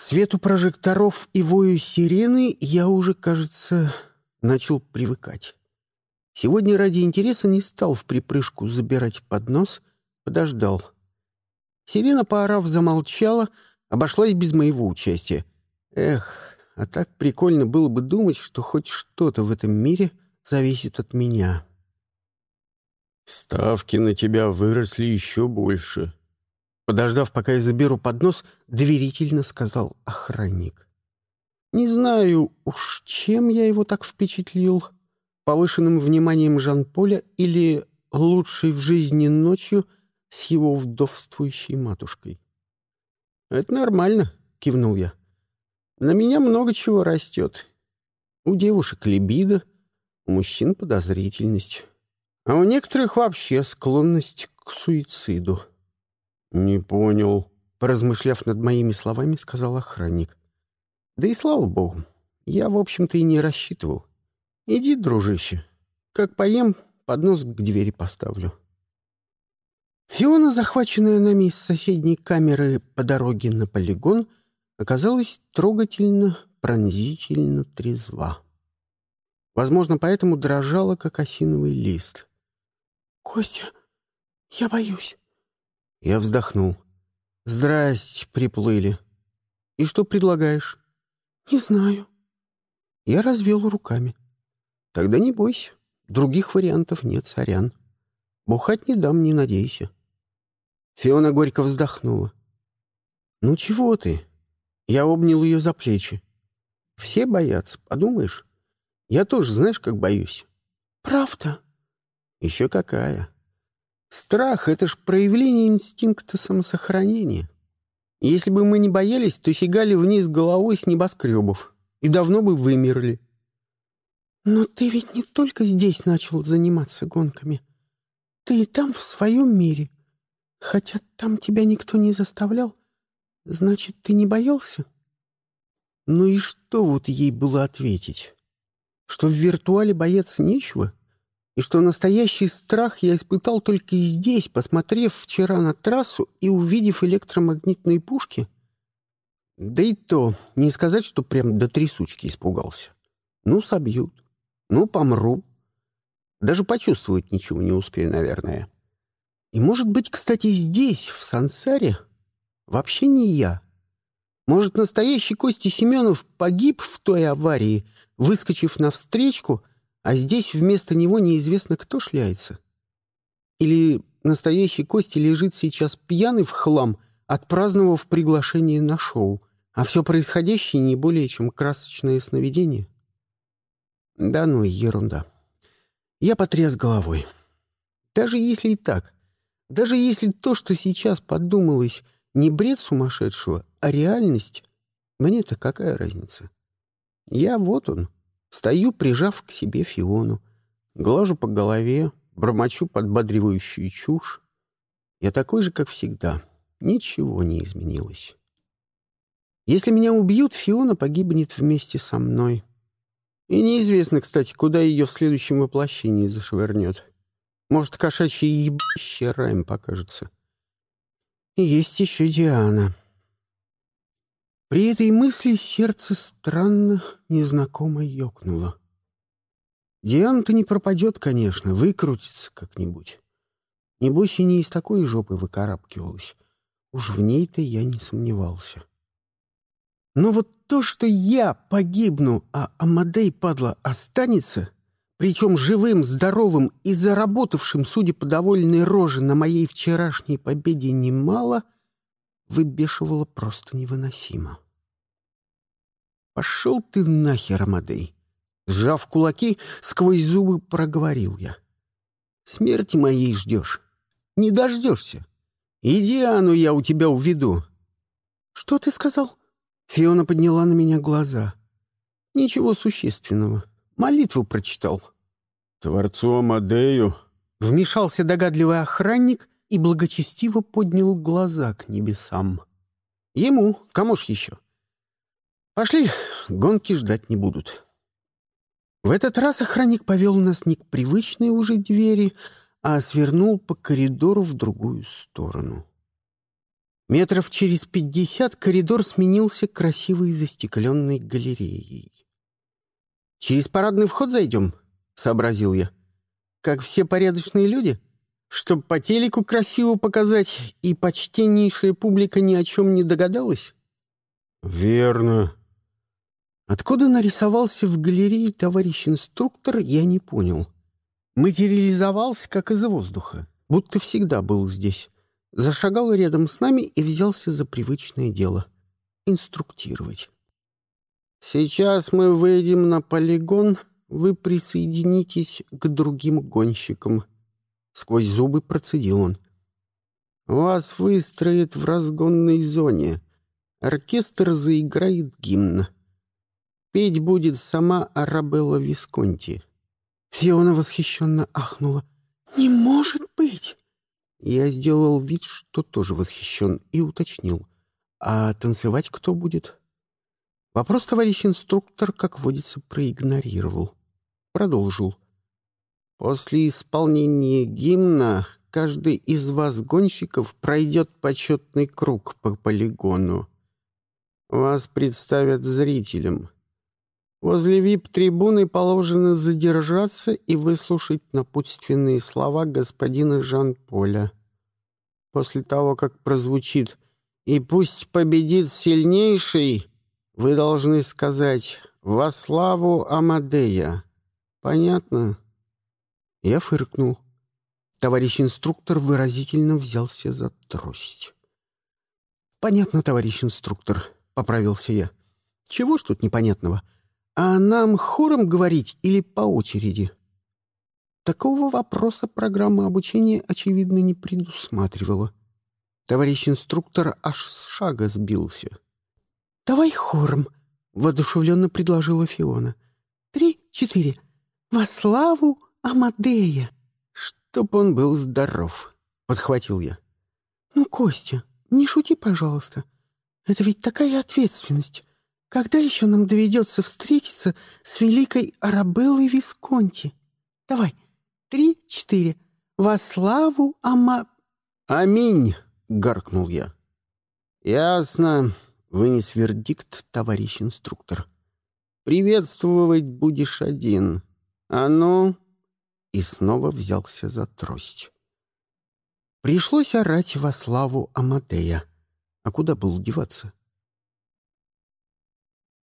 Свету прожекторов и вою сирены я уже, кажется, начал привыкать. Сегодня ради интереса не стал в припрыжку забирать поднос, подождал. Сирена, поорав, замолчала, обошлась без моего участия. Эх, а так прикольно было бы думать, что хоть что-то в этом мире зависит от меня. «Ставки на тебя выросли еще больше», Подождав, пока я заберу поднос, доверительно сказал охранник. Не знаю уж, чем я его так впечатлил. Повышенным вниманием Жан-Поля или лучшей в жизни ночью с его вдовствующей матушкой. «Это нормально», — кивнул я. «На меня много чего растет. У девушек либидо, у мужчин подозрительность, а у некоторых вообще склонность к суициду». «Не понял», — поразмышляв над моими словами, сказал охранник. «Да и слава богу, я, в общем-то, и не рассчитывал. Иди, дружище, как поем, поднос к двери поставлю». Фиона, захваченная нами из соседней камеры по дороге на полигон, оказалась трогательно, пронзительно трезва. Возможно, поэтому дрожала, как осиновый лист. «Костя, я боюсь», я вздохнул. «Здрасте, приплыли. И что предлагаешь?» «Не знаю». Я развел руками. «Тогда не бойся. Других вариантов нет, сорян. Бухать не дам, не надейся». Фиона горько вздохнула. «Ну чего ты?» Я обнял ее за плечи. «Все боятся, подумаешь? Я тоже, знаешь, как боюсь». «Правда?» «Еще какая. Страх — это ж проявление инстинкта самосохранения. Если бы мы не боялись, то сигали вниз головой с небоскребов и давно бы вымерли. Но ты ведь не только здесь начал заниматься гонками. Ты и там, в своем мире. Хотя там тебя никто не заставлял. Значит, ты не боялся? Ну и что вот ей было ответить? Что в виртуале бояться нечего? И что настоящий страх я испытал только здесь, посмотрев вчера на трассу и увидев электромагнитные пушки. Да и то, не сказать, что прям до трясучки испугался. Ну, собьют. Ну, помру. Даже почувствовать ничего не успею, наверное. И, может быть, кстати, здесь, в Сансаре, вообще не я. Может, настоящий Костя Семенов погиб в той аварии, выскочив навстречку — а здесь вместо него неизвестно кто шляется. Или настоящий Костя лежит сейчас пьяный в хлам, отпраздновав приглашение на шоу, а все происходящее не более чем красочное сновидение? Да ну, ерунда. Я потряс головой. Даже если и так, даже если то, что сейчас подумалось, не бред сумасшедшего, а реальность, мне-то какая разница? Я вот он, Стою, прижав к себе Фиону, глажу по голове, бормочу подбадривающую чушь. Я такой же, как всегда. Ничего не изменилось. Если меня убьют, Фиона погибнет вместе со мной. И неизвестно, кстати, куда ее в следующем воплощении зашвырнет. Может, кошачье ебаще раем покажется. И есть еще Диана. При этой мысли сердце странно, незнакомо ёкнуло. Диана-то не пропадет, конечно, выкрутится как-нибудь. Небось, и не из такой жопы выкарабкивалась. Уж в ней-то я не сомневался. Но вот то, что я погибну, а Амадей, падла, останется, причем живым, здоровым и заработавшим, судя по довольной роже, на моей вчерашней победе немало — выбешивало просто невыносимо. «Пошел ты нахер, Амадей!» Сжав кулаки, сквозь зубы проговорил я. «Смерти моей ждешь. Не дождешься. Иди, Ану, я у тебя уведу». «Что ты сказал?» Фиона подняла на меня глаза. «Ничего существенного. Молитву прочитал». «Творцу Амадею?» Вмешался догадливый охранник и благочестиво поднял глаза к небесам. Ему, кому ж еще? Пошли, гонки ждать не будут. В этот раз охранник повел нас не к привычной уже двери, а свернул по коридору в другую сторону. Метров через пятьдесят коридор сменился красивой застекленной галереей. «Через парадный вход зайдем?» — сообразил я. «Как все порядочные люди? Чтоб по телеку красиво показать, и почтеннейшая публика ни о чем не догадалась?» «Верно». Откуда нарисовался в галерее товарищ инструктор, я не понял. Материализовался, как из воздуха, будто всегда был здесь зашагал рядом с нами и взялся за привычное дело — инструктировать. «Сейчас мы выйдем на полигон, вы присоединитесь к другим гонщикам», — сквозь зубы процедил он. «Вас выстроят в разгонной зоне. Оркестр заиграет гимн. Петь будет сама Арабелла Висконти». Фиона восхищенно ахнула. «Не может быть!» Я сделал вид, что тоже восхищен, и уточнил. «А танцевать кто будет?» Вопрос товарищ инструктор, как водится, проигнорировал. Продолжил. «После исполнения гимна каждый из вас, гонщиков, пройдет почетный круг по полигону. Вас представят зрителям. Возле вип-трибуны положено задержаться и выслушать напутственные слова господина Жан-Поля. После того, как прозвучит «И пусть победит сильнейший», вы должны сказать «Во славу Амадея». Понятно?» Я фыркнул. Товарищ инструктор выразительно взялся за трость. «Понятно, товарищ инструктор», — поправился я. «Чего ж тут непонятного?» А нам хором говорить или по очереди? Такого вопроса программа обучения, очевидно, не предусматривала. Товарищ инструктор аж с шага сбился. «Давай хором», — воодушевленно предложила Фиона. «Три, четыре. Во славу Амадея!» «Чтоб он был здоров», — подхватил я. «Ну, Костя, не шути, пожалуйста. Это ведь такая ответственность. Когда еще нам доведется встретиться с великой Арабеллой Висконти? Давай, три-четыре. Во славу Ама...» «Аминь!» — гаркнул я. «Ясно», — вынес вердикт товарищ инструктор. «Приветствовать будешь один. А ну...» И снова взялся за трость. Пришлось орать во славу Амадея. А куда был деваться?